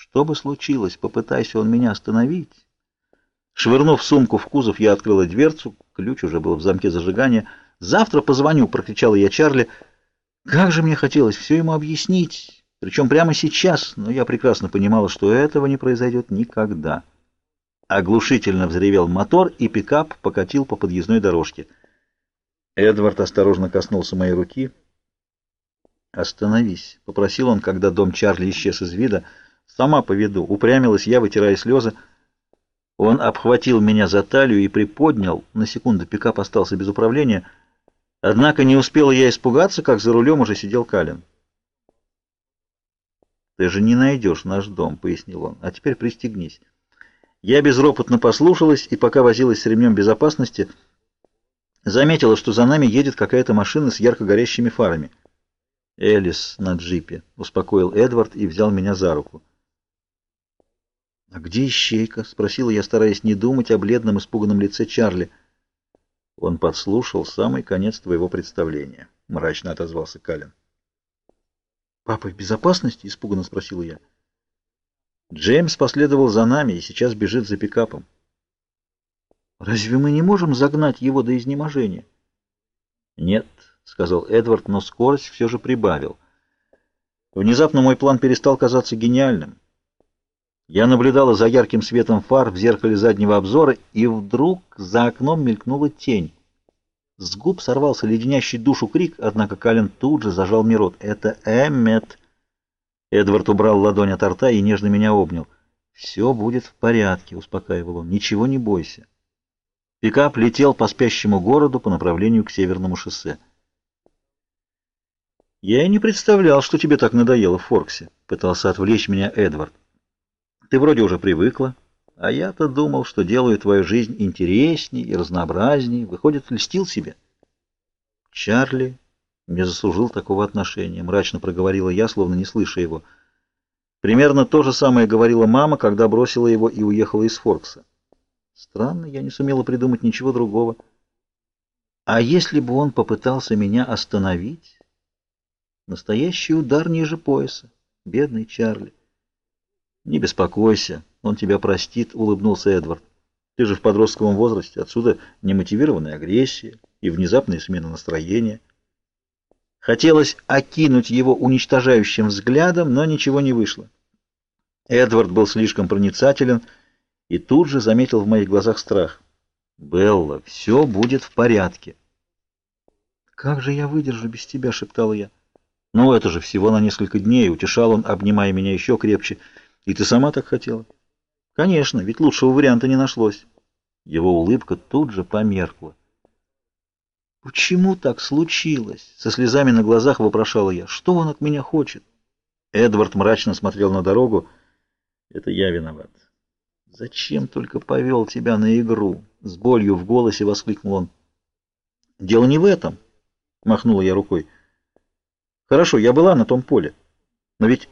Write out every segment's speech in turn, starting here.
Что бы случилось, попытайся он меня остановить. Швырнув сумку в кузов, я открыла дверцу, ключ уже был в замке зажигания. «Завтра позвоню», — прокричала я Чарли. Как же мне хотелось все ему объяснить, причем прямо сейчас, но я прекрасно понимала, что этого не произойдет никогда. Оглушительно взревел мотор, и пикап покатил по подъездной дорожке. Эдвард осторожно коснулся моей руки. «Остановись», — попросил он, когда дом Чарли исчез из вида. «Сама поведу», — упрямилась я, вытирая слезы. Он обхватил меня за талию и приподнял. На секунду пикап остался без управления. Однако не успела я испугаться, как за рулем уже сидел Калин. «Ты же не найдешь наш дом», — пояснил он. «А теперь пристегнись». Я безропотно послушалась, и пока возилась с ремнем безопасности, заметила, что за нами едет какая-то машина с ярко горящими фарами. «Элис на джипе», — успокоил Эдвард и взял меня за руку. «А где ищейка?» — спросила я, стараясь не думать о бледном испуганном лице Чарли. Он подслушал самый конец твоего представления, — мрачно отозвался Калин. «Папа в безопасности?» — испуганно спросила я. Джеймс последовал за нами и сейчас бежит за пикапом. «Разве мы не можем загнать его до изнеможения?» «Нет», — сказал Эдвард, но скорость все же прибавил. Внезапно мой план перестал казаться гениальным. Я наблюдала за ярким светом фар в зеркале заднего обзора, и вдруг за окном мелькнула тень. С губ сорвался леденящий душу крик, однако Калин тут же зажал мне рот. «Это Эммет!» Эдвард убрал ладонь от рта и нежно меня обнял. «Все будет в порядке», — успокаивал он. «Ничего не бойся». Пикап летел по спящему городу по направлению к северному шоссе. «Я и не представлял, что тебе так надоело в Форксе», — пытался отвлечь меня Эдвард. Ты вроде уже привыкла, а я-то думал, что делаю твою жизнь интересней и разнообразней. Выходит, льстил себе. Чарли не заслужил такого отношения, мрачно проговорила я, словно не слыша его. Примерно то же самое говорила мама, когда бросила его и уехала из Форкса. Странно, я не сумела придумать ничего другого. А если бы он попытался меня остановить? Настоящий удар ниже пояса. Бедный Чарли. «Не беспокойся, он тебя простит», — улыбнулся Эдвард. «Ты же в подростковом возрасте, отсюда немотивированная агрессия и внезапная смена настроения». Хотелось окинуть его уничтожающим взглядом, но ничего не вышло. Эдвард был слишком проницателен и тут же заметил в моих глазах страх. «Белла, все будет в порядке». «Как же я выдержу без тебя?» — шептала я. «Ну, это же всего на несколько дней», — утешал он, обнимая меня еще крепче. И ты сама так хотела? Конечно, ведь лучшего варианта не нашлось. Его улыбка тут же померкла. «Почему так случилось?» — со слезами на глазах вопрошала я. «Что он от меня хочет?» Эдвард мрачно смотрел на дорогу. «Это я виноват. Зачем только повел тебя на игру?» С болью в голосе воскликнул он. «Дело не в этом», — махнула я рукой. «Хорошо, я была на том поле. Но ведь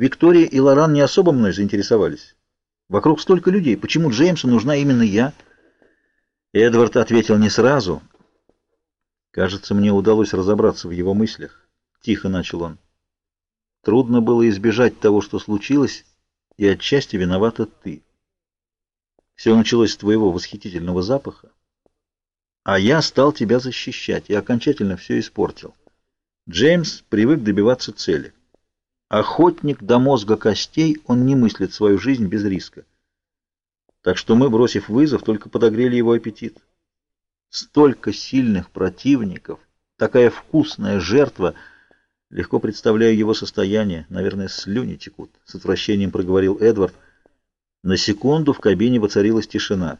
Виктория и Лоран не особо мной заинтересовались. Вокруг столько людей. Почему Джеймсу нужна именно я? Эдвард ответил не сразу. Кажется, мне удалось разобраться в его мыслях. Тихо начал он. Трудно было избежать того, что случилось, и отчасти виновата ты. Все началось с твоего восхитительного запаха, а я стал тебя защищать и окончательно все испортил. Джеймс привык добиваться цели. Охотник до мозга костей, он не мыслит свою жизнь без риска. Так что мы, бросив вызов, только подогрели его аппетит. Столько сильных противников, такая вкусная жертва. Легко представляю его состояние. Наверное, слюни текут. С отвращением проговорил Эдвард. На секунду в кабине воцарилась тишина.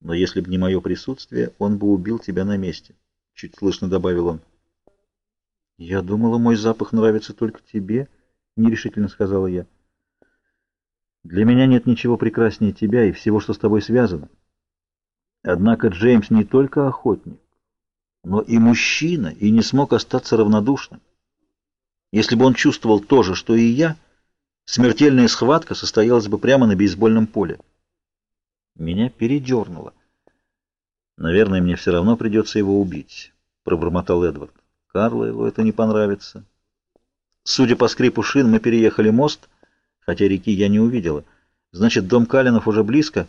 Но если бы не мое присутствие, он бы убил тебя на месте. Чуть слышно добавил он. «Я думала, мой запах нравится только тебе», — нерешительно сказала я. «Для меня нет ничего прекраснее тебя и всего, что с тобой связано. Однако Джеймс не только охотник, но и мужчина, и не смог остаться равнодушным. Если бы он чувствовал то же, что и я, смертельная схватка состоялась бы прямо на бейсбольном поле. Меня передернуло. «Наверное, мне все равно придется его убить», — пробормотал Эдвард. Карлайлу это не понравится. Судя по скрипу шин, мы переехали мост — хотя реки я не увидела. Значит, дом Калинов уже близко.